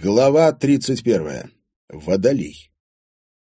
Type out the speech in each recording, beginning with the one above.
Глава 31. Водолей.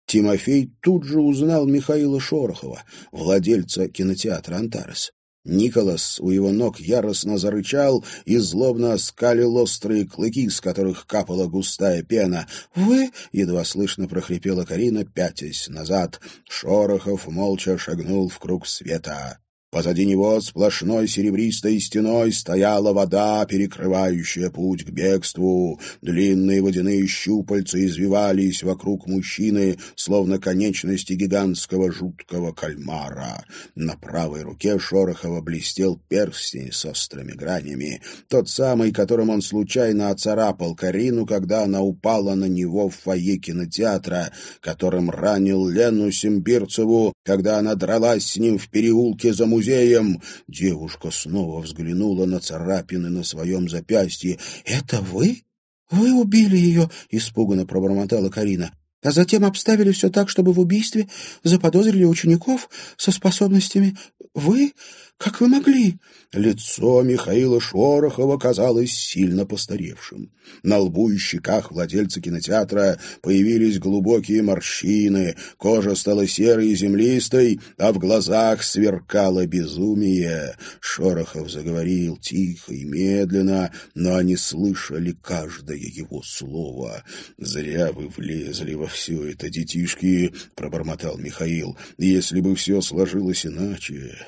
Тимофей тут же узнал Михаила Шорохова, владельца кинотеатра «Антарес». Николас у его ног яростно зарычал и злобно оскалил острые клыки, с которых капала густая пена. «Вы?» — едва слышно прохрипела Карина, пятясь назад. Шорохов молча шагнул в круг света. Позади него сплошной серебристой стеной стояла вода, перекрывающая путь к бегству. Длинные водяные щупальца извивались вокруг мужчины, словно конечности гигантского жуткого кальмара. На правой руке Шорохова блестел перстень с острыми гранями, тот самый, которым он случайно оцарапал Карину, когда она упала на него в фойе кинотеатра, которым ранил Лену Симбирцеву, когда она дралась с ним в переулке за музеем музеем. Девушка снова взглянула на царапины на своем запястье. «Это вы? Вы убили ее?» — испуганно пробормотала Карина. «А затем обставили все так, чтобы в убийстве заподозрили учеников со способностями. Вы? Как вы могли?» Лицо Михаила Шорохова казалось сильно постаревшим. На лбу и щеках владельца кинотеатра появились глубокие морщины, кожа стала серой и землистой, а в глазах сверкало безумие. Шорохов заговорил тихо и медленно, но они слышали каждое его слово. «Зря вы влезли во все это, детишки», — пробормотал Михаил. «Если бы все сложилось иначе...»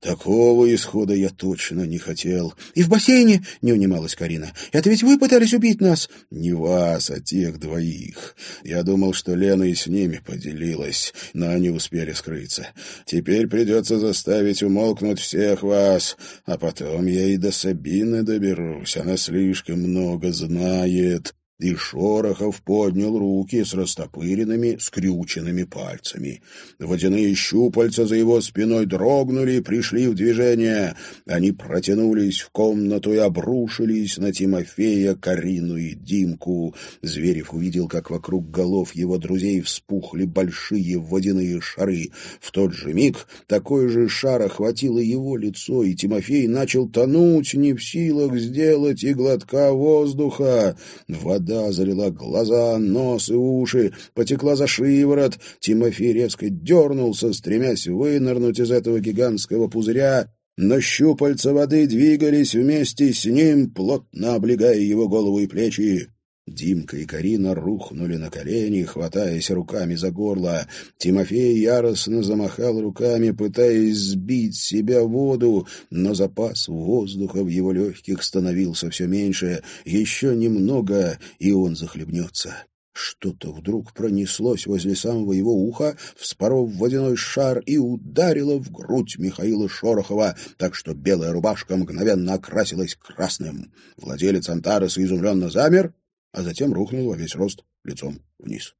Такого исхода я точно не хотел. И в бассейне не унималась Карина. Это ведь вы пытались убить нас. Не вас, а тех двоих. Я думал, что Лена и с ними поделилась, но они успели скрыться. Теперь придется заставить умолкнуть всех вас, а потом я и до Сабины доберусь. Она слишком много знает. И Шорохов поднял руки с растопыренными, скрюченными пальцами. Водяные щупальца за его спиной дрогнули и пришли в движение. Они протянулись в комнату и обрушились на Тимофея, Карину и Димку. Зверев увидел, как вокруг голов его друзей вспухли большие водяные шары. В тот же миг такой же шар охватило его лицо, и Тимофей начал тонуть, не в силах сделать и глотка воздуха. Вода Вода залила глаза, нос и уши, потекла за шиворот. Тимофей резко дернулся, стремясь вынырнуть из этого гигантского пузыря, но щупальца воды двигались вместе с ним, плотно облегая его голову и плечи. Димка и Карина рухнули на колени, хватаясь руками за горло. Тимофей яростно замахал руками, пытаясь сбить себя воду, но запас воздуха в его легких становился все меньше. Еще немного, и он захлебнется. Что-то вдруг пронеслось возле самого его уха, вспоров водяной шар и ударило в грудь Михаила Шорохова, так что белая рубашка мгновенно окрасилась красным. Владелец Антареса изумленно замер, а затем рухнул во весь рост лицом вниз.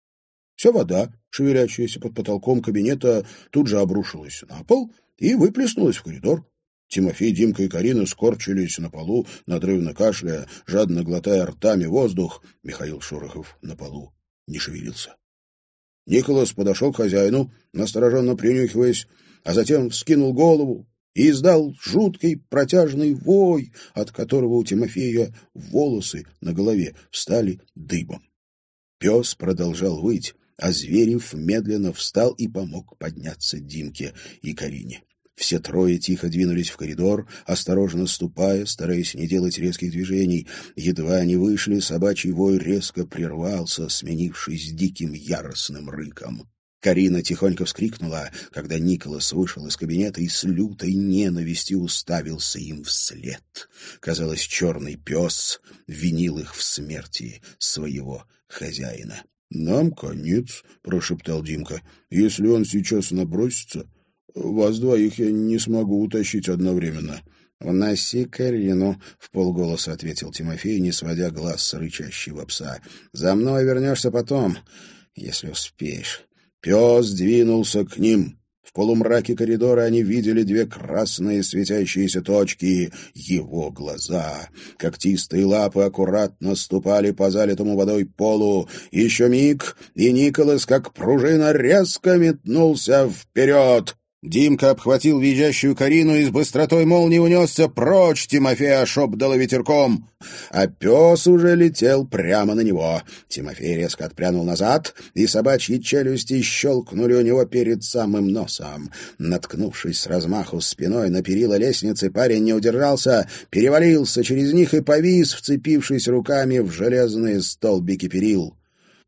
Вся вода, шевелящаяся под потолком кабинета, тут же обрушилась на пол и выплеснулась в коридор. Тимофей, Димка и Карина скорчились на полу, надрывно кашляя, жадно глотая ртами воздух. Михаил Шорохов на полу не шевелился. Николас подошел к хозяину, настороженно принюхиваясь, а затем вскинул голову, и издал жуткий протяжный вой, от которого у Тимофея волосы на голове встали дыбом. Пес продолжал выть, а Зверев медленно встал и помог подняться Димке и Карине. Все трое тихо двинулись в коридор, осторожно ступая, стараясь не делать резких движений. Едва они вышли, собачий вой резко прервался, сменившись диким яростным рыком. Карина тихонько вскрикнула, когда Николас вышел из кабинета и с лютой ненавистью уставился им вслед. Казалось, черный пес винил их в смерти своего хозяина. — Нам конец, — прошептал Димка. — Если он сейчас набросится, вас двоих я не смогу утащить одновременно. — «Уноси Карину», — в полголоса ответил Тимофей, не сводя глаз с рычащего пса. «За мной вернешься потом, если успеешь». Пес двинулся к ним. В полумраке коридора они видели две красные светящиеся точки — его глаза. Когтистые лапы аккуратно ступали по залитому водой полу. Еще миг, и Николас, как пружина, резко метнулся вперед. Димка обхватил визжащую Карину и с быстротой молнии унесся прочь, Тимофея шепдало ветерком. А пес уже летел прямо на него. Тимофей резко отпрянул назад, и собачьи челюсти щелкнули у него перед самым носом. Наткнувшись с размаху спиной на перила лестницы, парень не удержался, перевалился через них и повис, вцепившись руками в железные столбики перил.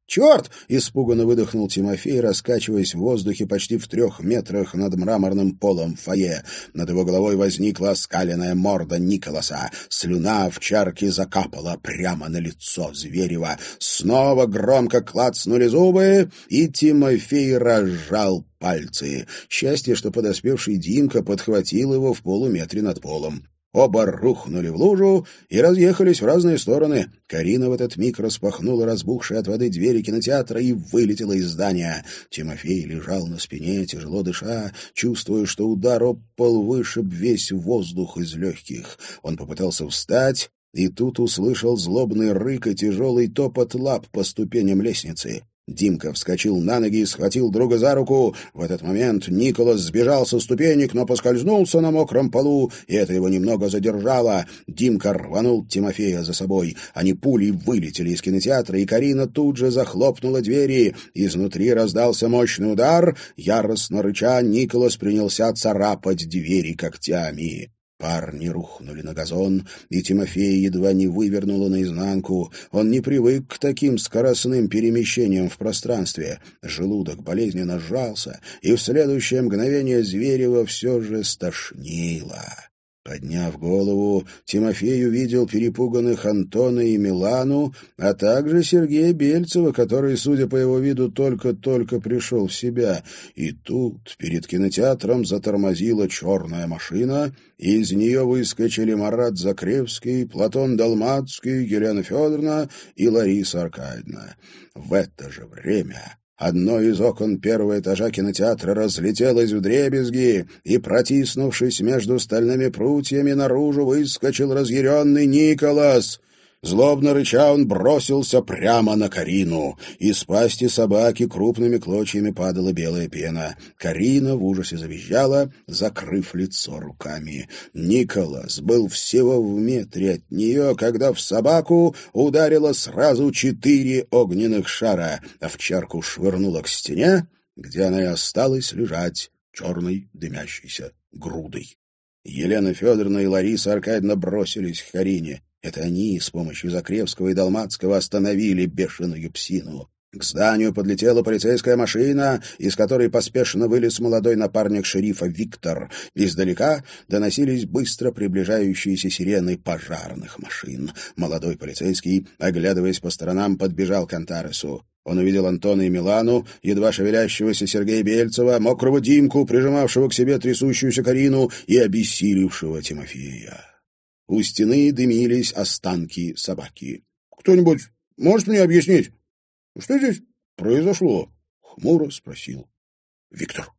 «Черт!» — испуганно выдохнул Тимофей, раскачиваясь в воздухе почти в трех метрах над мраморным полом фойе. Над его головой возникла оскаленная морда Николаса. Слюна в чарке закапала прямо на лицо Зверева. Снова громко клацнули зубы, и Тимофей разжал пальцы. Счастье, что подоспевший Димка подхватил его в полуметре над полом. Оба рухнули в лужу и разъехались в разные стороны. Карина в этот миг распахнула разбухшие от воды двери кинотеатра и вылетела из здания. Тимофей лежал на спине, тяжело дыша, чувствуя, что удар об пол вышиб весь воздух из легких. Он попытался встать, и тут услышал злобный рык и тяжелый топот лап по ступеням лестницы. Димка вскочил на ноги и схватил друга за руку. В этот момент Николас сбежал со ступенек, но поскользнулся на мокром полу, и это его немного задержало. Димка рванул Тимофея за собой. Они пулей вылетели из кинотеатра, и Карина тут же захлопнула двери. Изнутри раздался мощный удар. Яростно рыча, Николас принялся царапать двери когтями. Парни рухнули на газон, и Тимофей едва не вывернуло наизнанку. Он не привык к таким скоростным перемещениям в пространстве. Желудок болезненно сжался, и в следующее мгновение Зверева все же стошнило. Подняв голову, Тимофей увидел перепуганных Антона и Милану, а также Сергея Бельцева, который, судя по его виду, только-только пришел в себя. И тут перед кинотеатром затормозила черная машина, и из нее выскочили Марат Закревский, Платон Долмацкий, Елена Федоровна и Лариса Аркадьевна. В это же время Одно из окон первого этажа кинотеатра разлетелось в дребезги, и, протиснувшись между стальными прутьями, наружу выскочил разъяренный Николас. Злобно рыча он бросился прямо на Карину. Из пасти собаки крупными клочьями падала белая пена. Карина в ужасе завизжала, закрыв лицо руками. Николас был всего в метре от нее, когда в собаку ударило сразу четыре огненных шара. Овчарку швырнуло к стене, где она и осталась лежать черной дымящейся грудой. Елена Федоровна и Лариса Аркадьевна бросились к Карине. Это они с помощью Закревского и Долматского остановили бешеную псину. К зданию подлетела полицейская машина, из которой поспешно вылез молодой напарник шерифа Виктор. Издалека доносились быстро приближающиеся сирены пожарных машин. Молодой полицейский, оглядываясь по сторонам, подбежал к Антаресу. Он увидел Антона и Милану, едва шевелящегося Сергея Бельцева, мокрого Димку, прижимавшего к себе трясущуюся Карину и обессилевшего Тимофея. У стены дымились останки собаки. — Кто-нибудь может мне объяснить, что здесь произошло? — хмуро спросил Виктор.